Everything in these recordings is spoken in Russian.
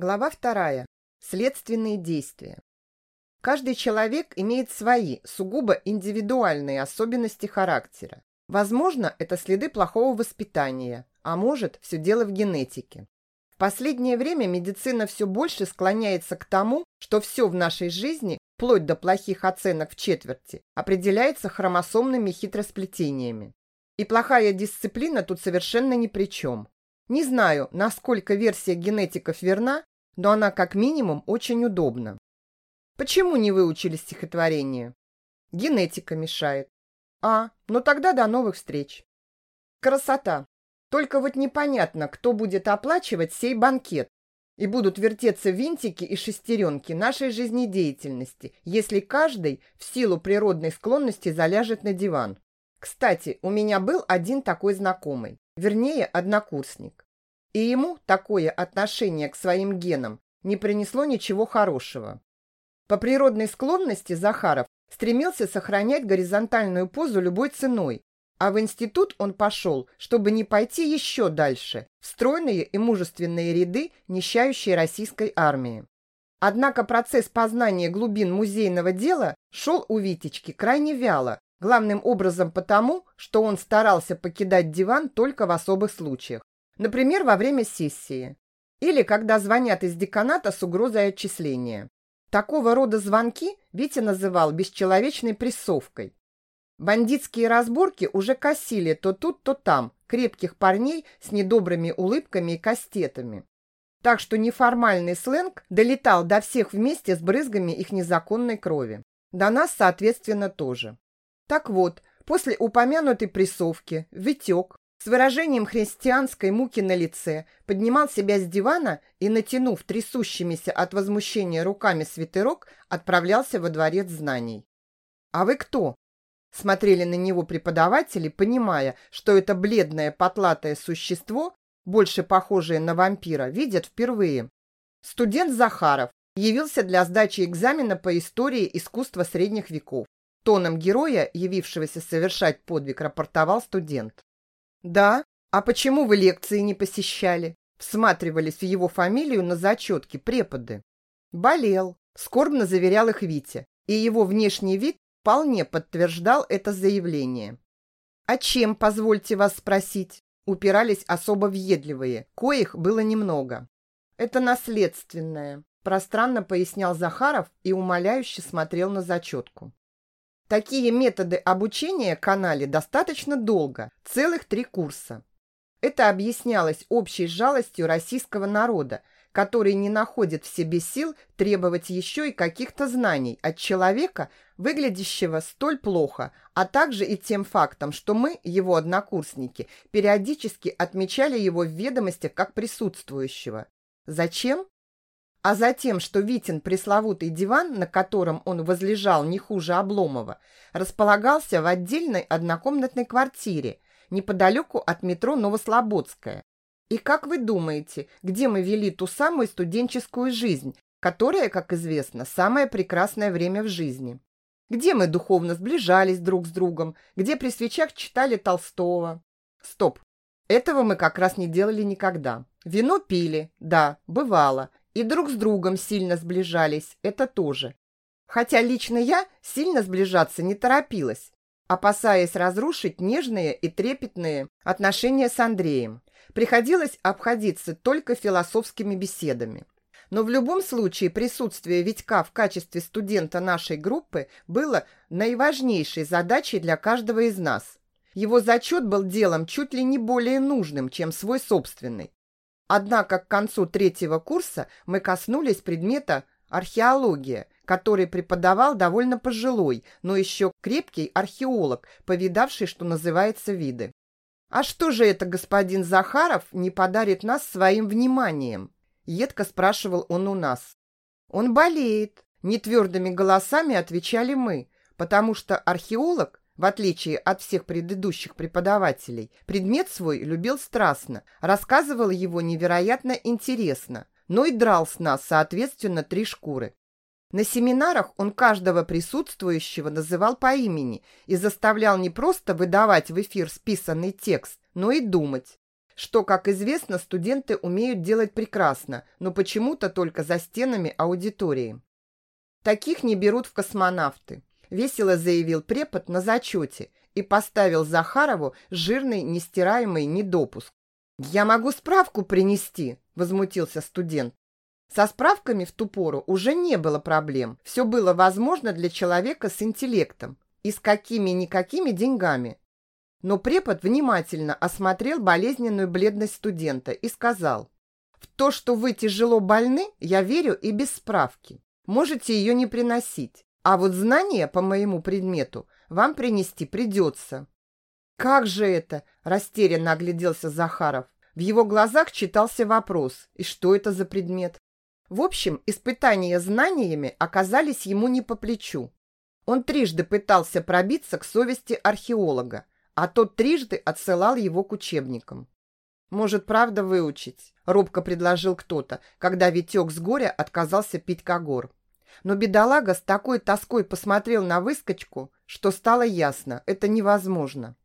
Глава вторая. Следственные действия. Каждый человек имеет свои, сугубо индивидуальные особенности характера. Возможно, это следы плохого воспитания, а может, все дело в генетике. В последнее время медицина все больше склоняется к тому, что все в нашей жизни, вплоть до плохих оценок в четверти, определяется хромосомными хитросплетениями. И плохая дисциплина тут совершенно ни при чем. Не знаю, насколько версия генетиков верна, но она как минимум очень удобна. Почему не выучили стихотворение? Генетика мешает. А, ну тогда до новых встреч. Красота. Только вот непонятно, кто будет оплачивать сей банкет. И будут вертеться винтики и шестеренки нашей жизнедеятельности, если каждый в силу природной склонности заляжет на диван. Кстати, у меня был один такой знакомый вернее, однокурсник. И ему такое отношение к своим генам не принесло ничего хорошего. По природной склонности Захаров стремился сохранять горизонтальную позу любой ценой, а в институт он пошел, чтобы не пойти еще дальше, в стройные и мужественные ряды нищающей российской армии. Однако процесс познания глубин музейного дела шел у Витечки крайне вяло, Главным образом потому, что он старался покидать диван только в особых случаях. Например, во время сессии. Или когда звонят из деканата с угрозой отчисления. Такого рода звонки Витя называл бесчеловечной прессовкой. Бандитские разборки уже косили то тут, то там крепких парней с недобрыми улыбками и кастетами. Так что неформальный сленг долетал до всех вместе с брызгами их незаконной крови. До нас, соответственно, тоже. Так вот, после упомянутой прессовки Витек с выражением христианской муки на лице поднимал себя с дивана и, натянув трясущимися от возмущения руками свитерок, отправлялся во дворец знаний. «А вы кто?» Смотрели на него преподаватели, понимая, что это бледное потлатое существо, больше похожее на вампира, видят впервые. Студент Захаров явился для сдачи экзамена по истории искусства средних веков. Тоном героя, явившегося совершать подвиг, рапортовал студент. «Да? А почему вы лекции не посещали?» Всматривались в его фамилию на зачетке преподы. «Болел», – скорбно заверял их Витя, и его внешний вид вполне подтверждал это заявление. «А чем, позвольте вас спросить?» Упирались особо въедливые, коих было немного. «Это наследственное», – пространно пояснял Захаров и умоляюще смотрел на зачетку. Такие методы обучения канале достаточно долго, целых три курса. Это объяснялось общей жалостью российского народа, который не находит в себе сил требовать еще и каких-то знаний от человека, выглядящего столь плохо, а также и тем фактом, что мы, его однокурсники, периодически отмечали его в ведомостях как присутствующего. Зачем? А затем, что Витин пресловутый диван, на котором он возлежал не хуже Обломова, располагался в отдельной однокомнатной квартире неподалеку от метро Новослободская. И как вы думаете, где мы вели ту самую студенческую жизнь, которая, как известно, самое прекрасное время в жизни? Где мы духовно сближались друг с другом, где при свечах читали Толстого? Стоп, этого мы как раз не делали никогда. Вино пили, да, бывало, и друг с другом сильно сближались, это тоже. Хотя лично я сильно сближаться не торопилась, опасаясь разрушить нежные и трепетные отношения с Андреем. Приходилось обходиться только философскими беседами. Но в любом случае присутствие Витька в качестве студента нашей группы было наиважнейшей задачей для каждого из нас. Его зачет был делом чуть ли не более нужным, чем свой собственный. Однако к концу третьего курса мы коснулись предмета археология, который преподавал довольно пожилой, но еще крепкий археолог, повидавший, что называется, виды. «А что же это господин Захаров не подарит нас своим вниманием?» Едко спрашивал он у нас. «Он болеет», – нетвердыми голосами отвечали мы, потому что археолог в отличие от всех предыдущих преподавателей, предмет свой любил страстно, рассказывал его невероятно интересно, но и драл с нас, соответственно, три шкуры. На семинарах он каждого присутствующего называл по имени и заставлял не просто выдавать в эфир списанный текст, но и думать. что, как известно, студенты умеют делать прекрасно, но почему-то только за стенами аудитории. Таких не берут в космонавты, весело заявил препод на зачете и поставил Захарову жирный нестираемый недопуск. «Я могу справку принести», – возмутился студент. Со справками в ту пору уже не было проблем. Все было возможно для человека с интеллектом и с какими-никакими деньгами. Но препод внимательно осмотрел болезненную бледность студента и сказал, «В то, что вы тяжело больны, я верю и без справки. Можете ее не приносить, а вот знания по моему предмету вам принести придется». «Как же это?» – растерянно огляделся Захаров. В его глазах читался вопрос, и что это за предмет? В общем, испытания знаниями оказались ему не по плечу. Он трижды пытался пробиться к совести археолога, а тот трижды отсылал его к учебникам. «Может, правда выучить?» – робко предложил кто-то, когда Витек с горя отказался пить когор. Но бедолага с такой тоской посмотрел на выскочку, что стало ясно – это невозможно.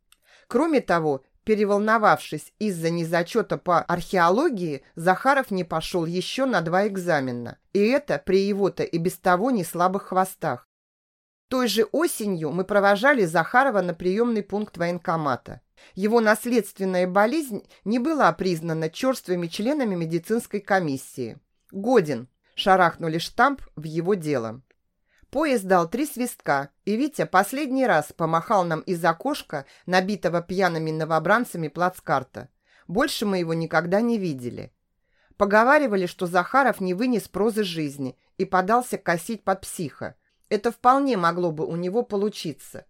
Кроме того, Переволновавшись из-за незачета по археологии, Захаров не пошел еще на два экзамена. И это при его-то и без того не слабых хвостах. Той же осенью мы провожали Захарова на приемный пункт военкомата. Его наследственная болезнь не была признана черствыми членами медицинской комиссии. Годен. Шарахнули штамп в его дело. Поезд дал три свистка, и Витя последний раз помахал нам из окошка, набитого пьяными новобранцами плацкарта. Больше мы его никогда не видели. Поговаривали, что Захаров не вынес прозы жизни и подался косить под психа. Это вполне могло бы у него получиться.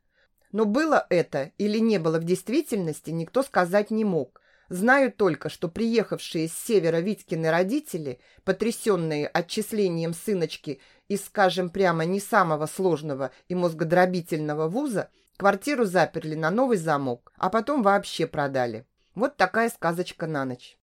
Но было это или не было в действительности, никто сказать не мог. Знаю только, что приехавшие с севера Витькины родители, потрясенные отчислением сыночки из, скажем прямо, не самого сложного и мозгодробительного вуза, квартиру заперли на новый замок, а потом вообще продали. Вот такая сказочка на ночь.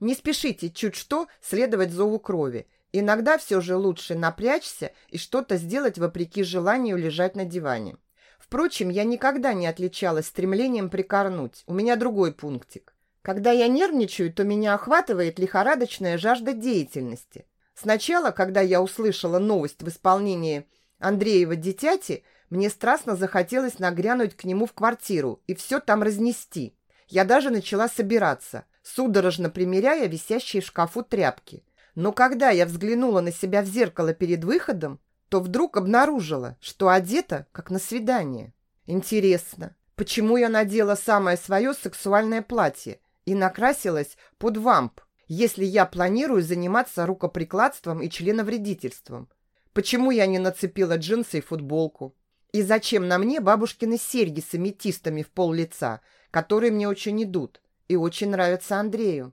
Не спешите чуть что следовать зову крови. Иногда все же лучше напрячься и что-то сделать вопреки желанию лежать на диване. Впрочем, я никогда не отличалась стремлением прикорнуть. У меня другой пунктик. Когда я нервничаю, то меня охватывает лихорадочная жажда деятельности. Сначала, когда я услышала новость в исполнении Андреева «Дитяти», мне страстно захотелось нагрянуть к нему в квартиру и все там разнести. Я даже начала собираться, судорожно примеряя висящие в шкафу тряпки. Но когда я взглянула на себя в зеркало перед выходом, то вдруг обнаружила, что одета, как на свидание. Интересно, почему я надела самое свое сексуальное платье и накрасилась под вамп, если я планирую заниматься рукоприкладством и членовредительством? Почему я не нацепила джинсы и футболку? И зачем на мне бабушкины серьги с аметистами в пол лица, которые мне очень идут и очень нравятся Андрею?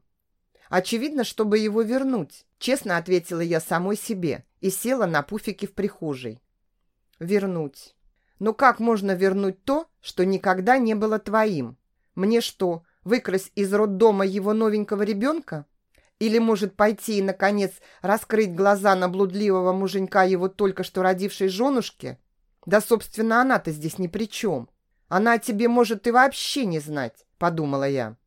Очевидно, чтобы его вернуть, честно ответила я самой себе и села на пуфике в прихожей. Вернуть. Но как можно вернуть то, что никогда не было твоим? Мне что, выкрасть из роддома его новенького ребенка? Или, может, пойти и, наконец, раскрыть глаза на блудливого муженька его только что родившей женушке? Да, собственно, она-то здесь ни при чем. Она о тебе может и вообще не знать, подумала я.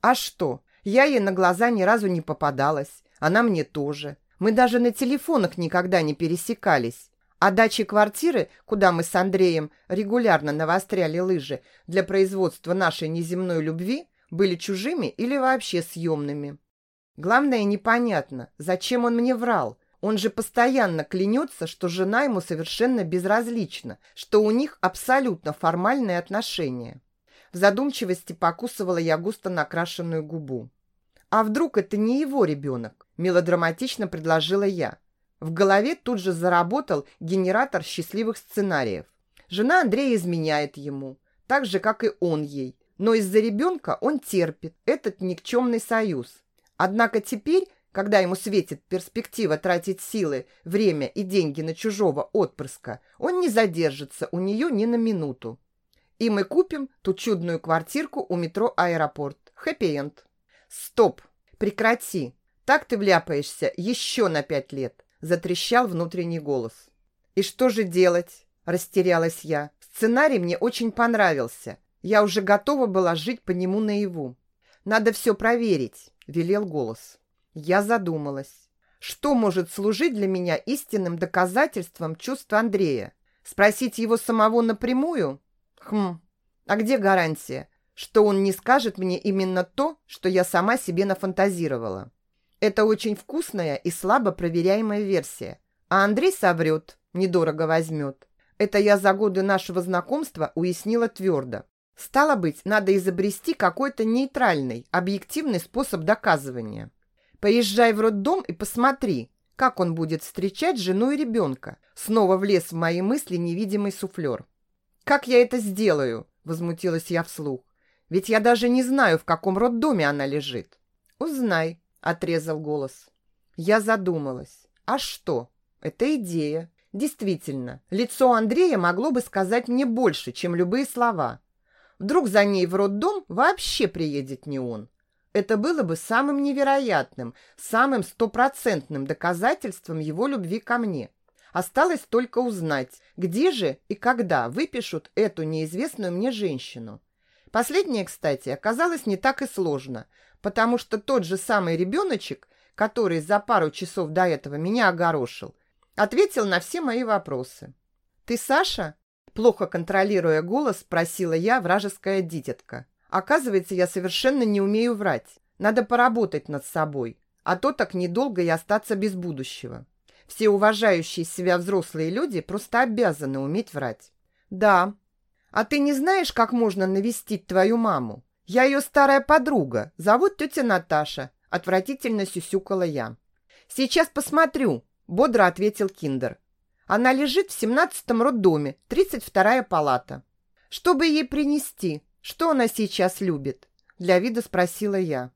А что? Я ей на глаза ни разу не попадалась. Она мне тоже. Мы даже на телефонах никогда не пересекались. А дачи квартиры, куда мы с Андреем регулярно навостряли лыжи для производства нашей неземной любви, были чужими или вообще съемными. Главное, непонятно, зачем он мне врал. Он же постоянно клянется, что жена ему совершенно безразлична, что у них абсолютно формальные отношения. В задумчивости покусывала я густо накрашенную губу. «А вдруг это не его ребенок?» – мелодраматично предложила я. В голове тут же заработал генератор счастливых сценариев. Жена Андрея изменяет ему, так же, как и он ей. Но из-за ребенка он терпит этот никчемный союз. Однако теперь, когда ему светит перспектива тратить силы, время и деньги на чужого отпрыска, он не задержится у нее ни на минуту. И мы купим ту чудную квартирку у метро «Аэропорт». Хэппи-энд. Стоп! Прекрати! Так ты вляпаешься еще на пять лет, затрещал внутренний голос. И что же делать? Растерялась я. Сценарий мне очень понравился. Я уже готова была жить по нему наяву. «Надо все проверить», — велел голос. Я задумалась. Что может служить для меня истинным доказательством чувства Андрея? Спросить его самого напрямую? Хм, а где гарантия, что он не скажет мне именно то, что я сама себе нафантазировала? Это очень вкусная и слабо проверяемая версия. А Андрей соврет, недорого возьмет. Это я за годы нашего знакомства уяснила твердо. Стало быть, надо изобрести какой-то нейтральный, объективный способ доказывания. Поезжай в роддом и посмотри, как он будет встречать жену и ребенка. Снова влез в мои мысли невидимый суфлер. «Как я это сделаю?» – возмутилась я вслух. «Ведь я даже не знаю, в каком роддоме она лежит». «Узнай», – отрезал голос. Я задумалась. «А что? Это идея. Действительно, лицо Андрея могло бы сказать мне больше, чем любые слова. Вдруг за ней в роддом вообще приедет не он. Это было бы самым невероятным, самым стопроцентным доказательством его любви ко мне. Осталось только узнать, где же и когда выпишут эту неизвестную мне женщину. Последнее, кстати, оказалось не так и сложно, потому что тот же самый ребеночек, который за пару часов до этого меня огорошил, ответил на все мои вопросы. «Ты Саша?» Плохо контролируя голос, спросила я, вражеская дитятка. Оказывается, я совершенно не умею врать. Надо поработать над собой, а то так недолго и остаться без будущего. Все уважающие себя взрослые люди просто обязаны уметь врать. Да. А ты не знаешь, как можно навестить твою маму? Я ее старая подруга. Зовут тетя Наташа. Отвратительно сюсюкала я. Сейчас посмотрю, бодро ответил Киндер. Она лежит в семнадцатом роддоме, тридцать вторая палата. Чтобы ей принести? Что она сейчас любит? Для вида спросила я.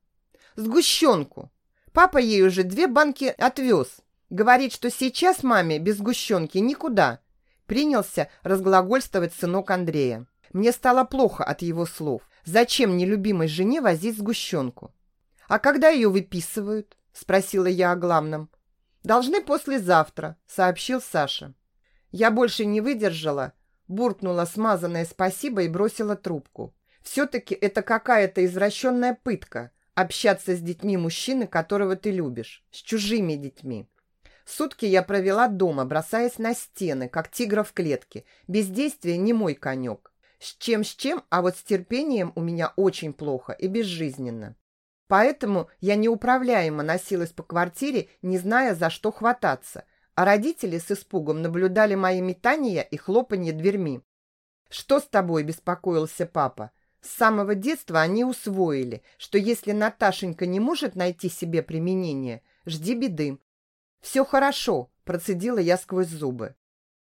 Сгущенку. Папа ей уже две банки отвез. Говорит, что сейчас маме без сгущенки никуда. Принялся разглагольствовать сынок Андрея. Мне стало плохо от его слов. Зачем нелюбимой жене возить сгущенку? А когда ее выписывают? Спросила я о главном. «Должны послезавтра», — сообщил Саша. Я больше не выдержала, буркнула смазанное спасибо и бросила трубку. Все-таки это какая-то извращенная пытка — общаться с детьми мужчины, которого ты любишь, с чужими детьми. Сутки я провела дома, бросаясь на стены, как тигра в клетке. Бездействие не мой конек. С чем с чем, а вот с терпением у меня очень плохо и безжизненно. Поэтому я неуправляемо носилась по квартире, не зная, за что хвататься, а родители с испугом наблюдали мои метания и хлопанье дверьми. «Что с тобой?» – беспокоился папа. С самого детства они усвоили, что если Наташенька не может найти себе применение, жди беды. «Все хорошо», – процедила я сквозь зубы.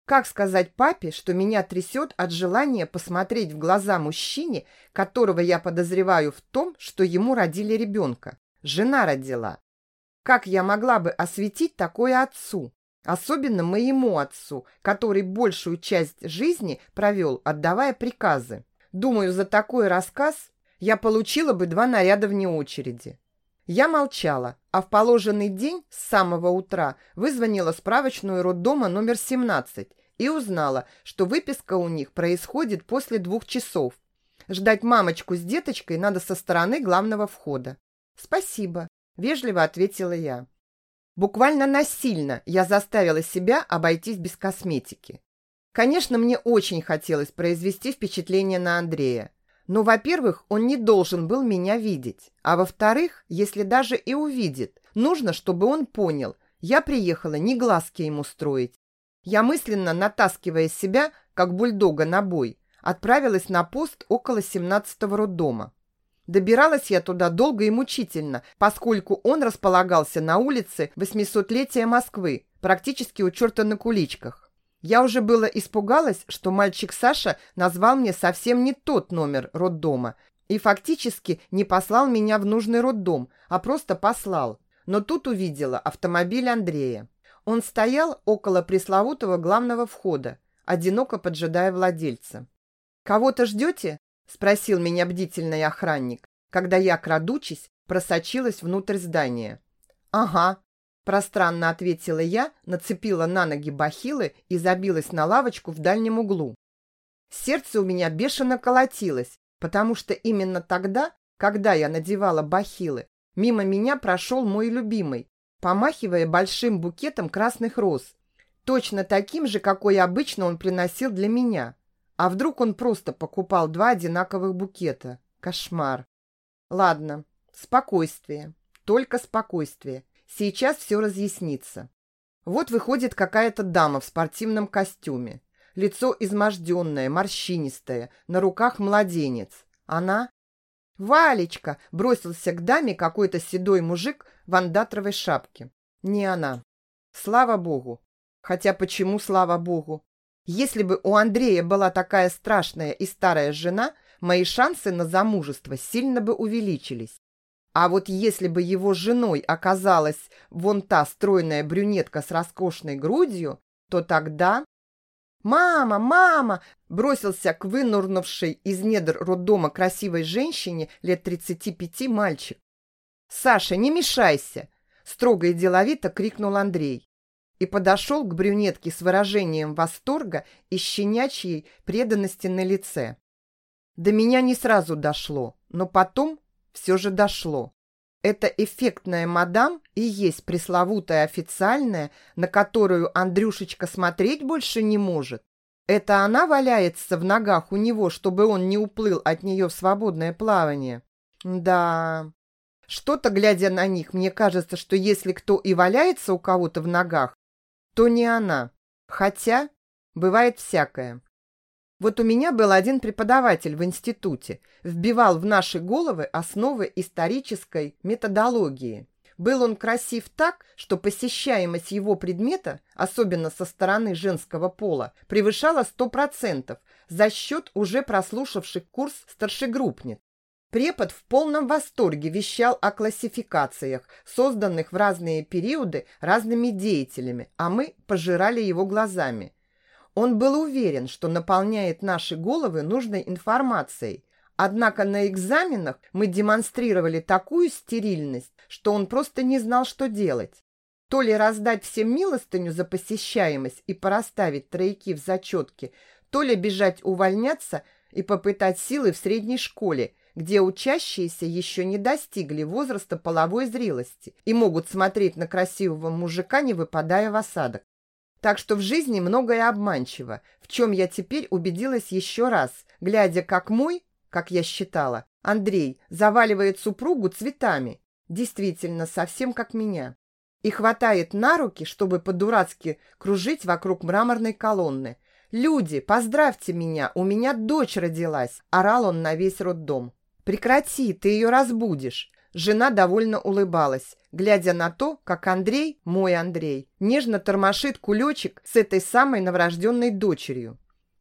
Как сказать папе, что меня трясет от желания посмотреть в глаза мужчине, которого я подозреваю в том, что ему родили ребенка? Жена родила. Как я могла бы осветить такое отцу? Особенно моему отцу, который большую часть жизни провел, отдавая приказы. Думаю, за такой рассказ я получила бы два наряда вне очереди. Я молчала, а в положенный день с самого утра вызвонила справочную роддома номер 17 и узнала, что выписка у них происходит после двух часов. Ждать мамочку с деточкой надо со стороны главного входа. «Спасибо», – вежливо ответила я. Буквально насильно я заставила себя обойтись без косметики. Конечно, мне очень хотелось произвести впечатление на Андрея. Но, во-первых, он не должен был меня видеть. А во-вторых, если даже и увидит, нужно, чтобы он понял, я приехала не глазки ему строить. Я мысленно, натаскивая себя, как бульдога на бой, отправилась на пост около 17-го роддома. Добиралась я туда долго и мучительно, поскольку он располагался на улице 800-летия Москвы, практически у черта на куличках. Я уже было испугалась, что мальчик Саша назвал мне совсем не тот номер роддома и фактически не послал меня в нужный роддом, а просто послал. Но тут увидела автомобиль Андрея. Он стоял около пресловутого главного входа, одиноко поджидая владельца. «Кого-то ждете?» – спросил меня бдительный охранник, когда я, крадучись, просочилась внутрь здания. «Ага», Пространно ответила я, нацепила на ноги бахилы и забилась на лавочку в дальнем углу. Сердце у меня бешено колотилось, потому что именно тогда когда я надевала бахилы, мимо меня прошел мой любимый, помахивая большим букетом красных роз. Точно таким же, какой обычно он приносил для меня. А вдруг он просто покупал два одинаковых букета? Кошмар. Ладно, спокойствие. Только спокойствие. Сейчас все разъяснится. Вот выходит какая-то дама в спортивном костюме. Лицо изможденное, морщинистое, на руках младенец. Она... «Валечка!» – бросился к даме какой-то седой мужик в андатровой шапке. Не она. Слава богу. Хотя почему слава богу? Если бы у Андрея была такая страшная и старая жена, мои шансы на замужество сильно бы увеличились. А вот если бы его женой оказалась вон та стройная брюнетка с роскошной грудью, то тогда... «Мама! Мама!» бросился к вынурнувшей из недр роддома красивой женщине лет 35 мальчик. «Саша, не мешайся!» строго и деловито крикнул Андрей и подошел к брюнетке с выражением восторга и щенячьей преданности на лице. До меня не сразу дошло, но потом все же дошло. Это эффектная мадам и есть пресловутая официальная, на которую Андрюшечка смотреть больше не может. Это она валяется в ногах у него, чтобы он не уплыл от нее в свободное плавание. Да, что-то, глядя на них, мне кажется, что если кто и валяется у кого-то в ногах, то не она. Хотя бывает всякое. Вот у меня был один преподаватель в институте, вбивал в наши головы основы исторической методологии. Был он красив так, что посещаемость его предмета, особенно со стороны женского пола, превышала 100% за счет уже прослушавших курс старшегруппниц. Препод в полном восторге вещал о классификациях, созданных в разные периоды разными деятелями, а мы пожирали его глазами – он был уверен, что наполняет наши головы нужной информацией. Однако на экзаменах мы демонстрировали такую стерильность, что он просто не знал, что делать. То ли раздать всем милостыню за посещаемость и пораставить тройки в зачетке, то ли бежать увольняться и попытать силы в средней школе, где учащиеся еще не достигли возраста половой зрелости и могут смотреть на красивого мужика, не выпадая в осадок. Так что в жизни многое обманчиво, в чем я теперь убедилась еще раз, глядя, как мой, как я считала, Андрей заваливает супругу цветами. Действительно, совсем как меня. И хватает на руки, чтобы по-дурацки кружить вокруг мраморной колонны. «Люди, поздравьте меня, у меня дочь родилась!» – орал он на весь роддом. «Прекрати, ты ее разбудишь!» Жена довольно улыбалась, глядя на то, как Андрей, мой Андрей, нежно тормошит кулечек с этой самой новорожденной дочерью.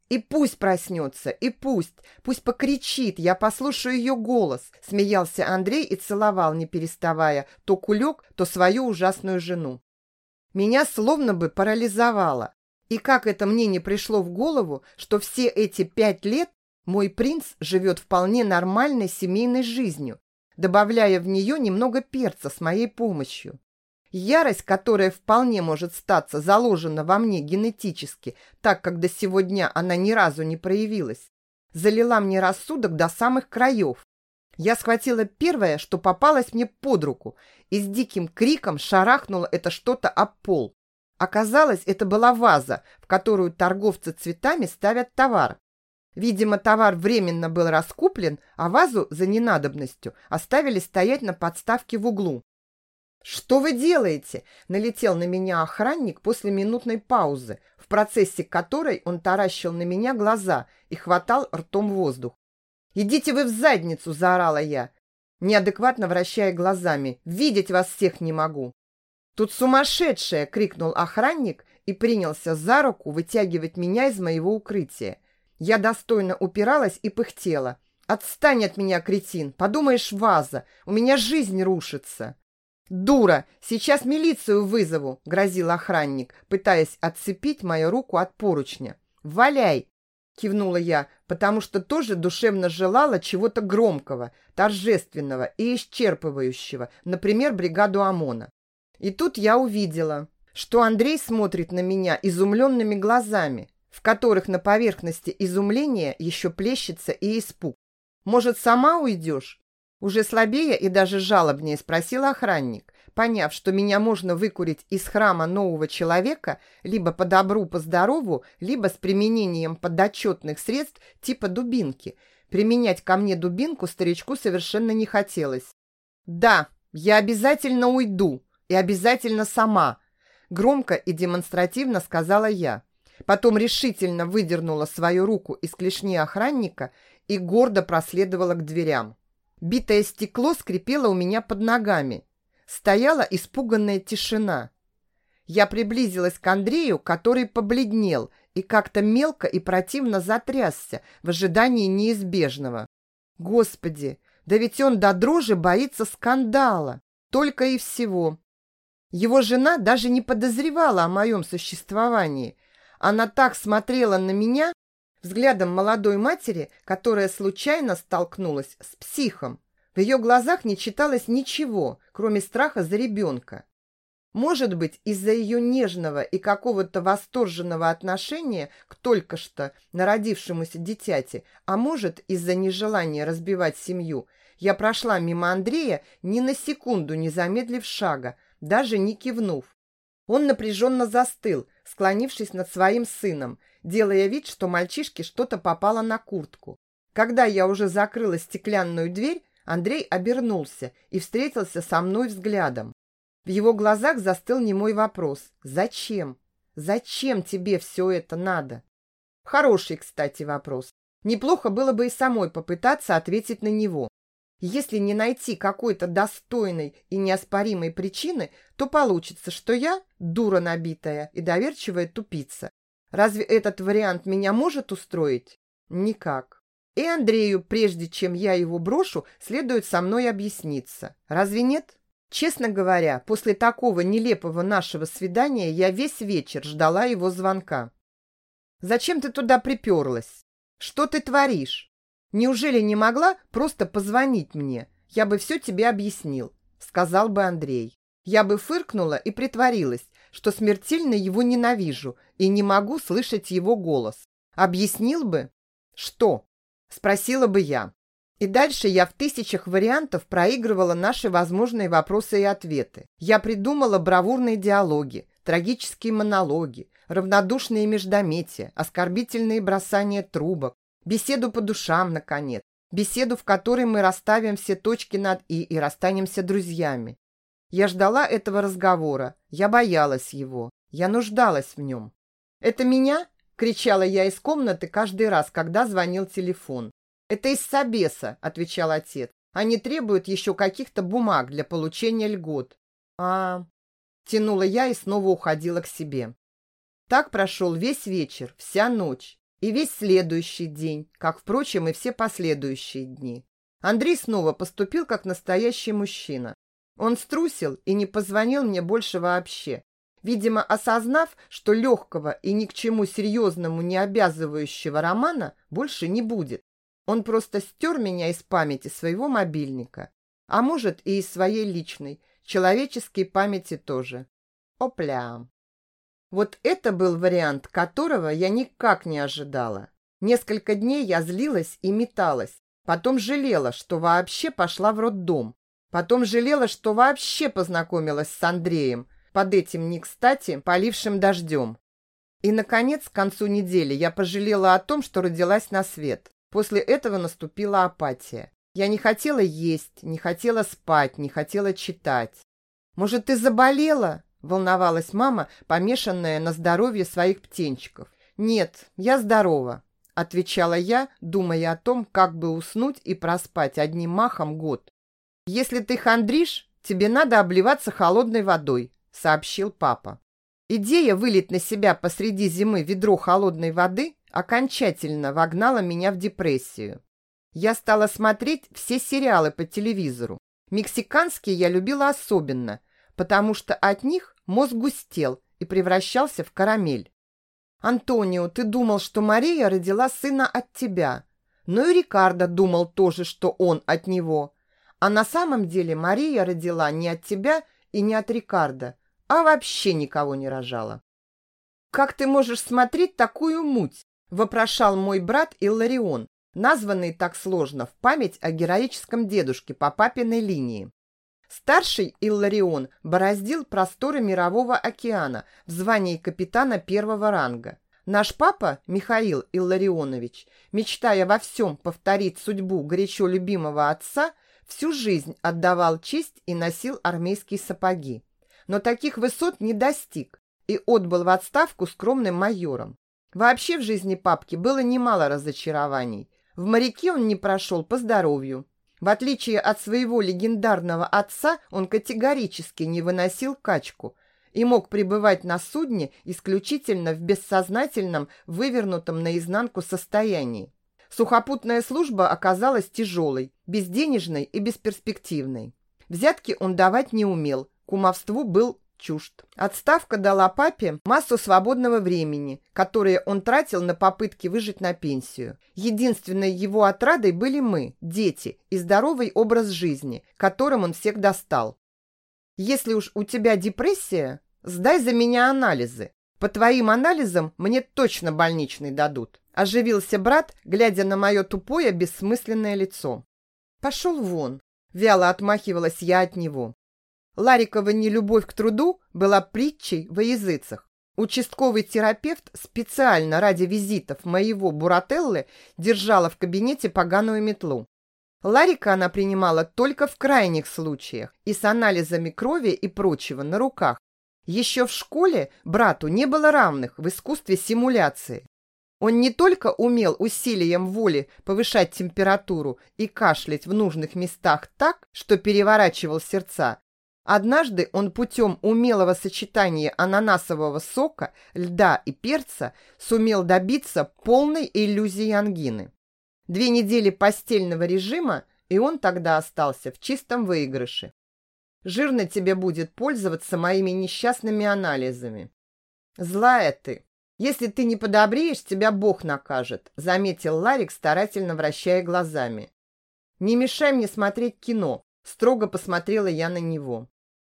И пусть проснется, и пусть, пусть покричит, я послушаю ее голос, смеялся Андрей и целовал, не переставая, то кулек, то свою ужасную жену. Меня словно бы парализовало. И как это мне не пришло в голову, что все эти пять лет мой принц живет вполне нормальной семейной жизнью, добавляя в нее немного перца с моей помощью. Ярость, которая вполне может статься заложена во мне генетически, так как до сего дня она ни разу не проявилась, залила мне рассудок до самых краев. Я схватила первое, что попалось мне под руку, и с диким криком шарахнула это что-то об пол. Оказалось, это была ваза, в которую торговцы цветами ставят товар. Видимо, товар временно был раскуплен, а вазу за ненадобностью оставили стоять на подставке в углу. «Что вы делаете?» – налетел на меня охранник после минутной паузы, в процессе которой он таращил на меня глаза и хватал ртом воздух. «Идите вы в задницу!» – заорала я, неадекватно вращая глазами. «Видеть вас всех не могу!» «Тут сумасшедшая!» – крикнул охранник и принялся за руку вытягивать меня из моего укрытия. Я достойно упиралась и пыхтела. «Отстань от меня, кретин! Подумаешь, ваза! У меня жизнь рушится!» «Дура! Сейчас милицию вызову!» — грозил охранник, пытаясь отцепить мою руку от поручня. «Валяй!» — кивнула я, потому что тоже душевно желала чего-то громкого, торжественного и исчерпывающего, например, бригаду ОМОНа. И тут я увидела, что Андрей смотрит на меня изумленными глазами, в которых на поверхности изумления еще плещется и испуг. «Может, сама уйдешь?» Уже слабее и даже жалобнее спросил охранник, поняв, что меня можно выкурить из храма нового человека либо по добру, по здорову, либо с применением подотчетных средств типа дубинки. Применять ко мне дубинку старичку совершенно не хотелось. «Да, я обязательно уйду и обязательно сама», громко и демонстративно сказала я. Потом решительно выдернула свою руку из клешни охранника и гордо проследовала к дверям. Битое стекло скрипело у меня под ногами. Стояла испуганная тишина. Я приблизилась к Андрею, который побледнел и как-то мелко и противно затрясся в ожидании неизбежного. Господи, да ведь он до дрожи боится скандала. Только и всего. Его жена даже не подозревала о моем существовании. Она так смотрела на меня, взглядом молодой матери, которая случайно столкнулась с психом. В ее глазах не читалось ничего, кроме страха за ребенка. Может быть, из-за ее нежного и какого-то восторженного отношения к только что народившемуся дитяти, а может, из-за нежелания разбивать семью, я прошла мимо Андрея, ни на секунду не замедлив шага, даже не кивнув. Он напряженно застыл, склонившись над своим сыном, делая вид, что мальчишке что-то попало на куртку. Когда я уже закрыла стеклянную дверь, Андрей обернулся и встретился со мной взглядом. В его глазах застыл немой вопрос. «Зачем? Зачем тебе все это надо?» Хороший, кстати, вопрос. Неплохо было бы и самой попытаться ответить на него. Если не найти какой-то достойной и неоспоримой причины, то получится, что я дура набитая и доверчивая тупица. Разве этот вариант меня может устроить? Никак. И Андрею, прежде чем я его брошу, следует со мной объясниться. Разве нет? Честно говоря, после такого нелепого нашего свидания я весь вечер ждала его звонка. «Зачем ты туда приперлась? Что ты творишь?» Неужели не могла просто позвонить мне? Я бы все тебе объяснил», — сказал бы Андрей. Я бы фыркнула и притворилась, что смертельно его ненавижу и не могу слышать его голос. Объяснил бы? Что? Спросила бы я. И дальше я в тысячах вариантов проигрывала наши возможные вопросы и ответы. Я придумала бравурные диалоги, трагические монологи, равнодушные междометия, оскорбительные бросания трубок, Беседу по душам, наконец. Беседу, в которой мы расставим все точки над «и» и расстанемся друзьями. Я ждала этого разговора. Я боялась его. Я нуждалась в нем. «Это меня?» – кричала я из комнаты каждый раз, когда звонил телефон. «Это из Собеса», – отвечал отец. «Они требуют еще каких-то бумаг для получения льгот». «А...» – тянула я и снова уходила к себе. Так прошел весь вечер, вся ночь. И весь следующий день, как, впрочем, и все последующие дни. Андрей снова поступил как настоящий мужчина. Он струсил и не позвонил мне больше вообще. Видимо, осознав, что легкого и ни к чему серьезному не обязывающего романа больше не будет. Он просто стер меня из памяти своего мобильника. А может, и из своей личной, человеческой памяти тоже. Опля! Вот это был вариант, которого я никак не ожидала. Несколько дней я злилась и металась. Потом жалела, что вообще пошла в роддом. Потом жалела, что вообще познакомилась с Андреем, под этим не кстати полившим дождем. И, наконец, к концу недели я пожалела о том, что родилась на свет. После этого наступила апатия. Я не хотела есть, не хотела спать, не хотела читать. «Может, ты заболела?» Волновалась мама, помешанная на здоровье своих птенчиков. «Нет, я здорова», – отвечала я, думая о том, как бы уснуть и проспать одним махом год. «Если ты хандришь, тебе надо обливаться холодной водой», – сообщил папа. Идея вылить на себя посреди зимы ведро холодной воды окончательно вогнала меня в депрессию. Я стала смотреть все сериалы по телевизору. Мексиканские я любила особенно – потому что от них мозг густел и превращался в карамель. «Антонио, ты думал, что Мария родила сына от тебя. Но и Рикардо думал тоже, что он от него. А на самом деле Мария родила не от тебя и не от Рикардо, а вообще никого не рожала». «Как ты можешь смотреть такую муть?» – вопрошал мой брат Илларион, названный так сложно в память о героическом дедушке по папиной линии. Старший Илларион бороздил просторы Мирового океана в звании капитана первого ранга. Наш папа, Михаил Илларионович, мечтая во всем повторить судьбу горячо любимого отца, всю жизнь отдавал честь и носил армейские сапоги. Но таких высот не достиг и отбыл в отставку скромным майором. Вообще в жизни папки было немало разочарований. В моряке он не прошел по здоровью. В отличие от своего легендарного отца, он категорически не выносил качку и мог пребывать на судне исключительно в бессознательном, вывернутом наизнанку состоянии. Сухопутная служба оказалась тяжелой, безденежной и бесперспективной. Взятки он давать не умел, кумовству был чужд. Отставка дала папе массу свободного времени, которое он тратил на попытки выжить на пенсию. Единственной его отрадой были мы, дети, и здоровый образ жизни, которым он всех достал. Если уж у тебя депрессия, сдай за меня анализы. По твоим анализам мне точно больничный дадут. Оживился брат, глядя на мое тупое, бессмысленное лицо. Пошел вон. Вяло отмахивалась я от него. Ларикова нелюбовь к труду была притчей во языцах. Участковый терапевт специально ради визитов моего Бурателлы держала в кабинете поганую метлу. Ларика она принимала только в крайних случаях и с анализами крови и прочего на руках. Еще в школе брату не было равных в искусстве симуляции. Он не только умел усилием воли повышать температуру и кашлять в нужных местах так, что переворачивал сердца, Однажды он путем умелого сочетания ананасового сока, льда и перца сумел добиться полной иллюзии ангины. Две недели постельного режима, и он тогда остался в чистом выигрыше. Жирно тебе будет пользоваться моими несчастными анализами. Злая ты. Если ты не подобреешь, тебя Бог накажет, заметил Ларик, старательно вращая глазами. Не мешай мне смотреть кино, строго посмотрела я на него.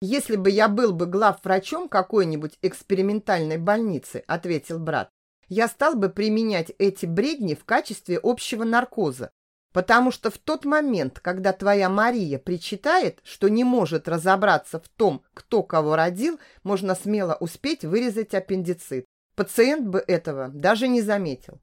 «Если бы я был бы главврачом какой-нибудь экспериментальной больницы», ответил брат, «я стал бы применять эти бредни в качестве общего наркоза, потому что в тот момент, когда твоя Мария причитает, что не может разобраться в том, кто кого родил, можно смело успеть вырезать аппендицит. Пациент бы этого даже не заметил.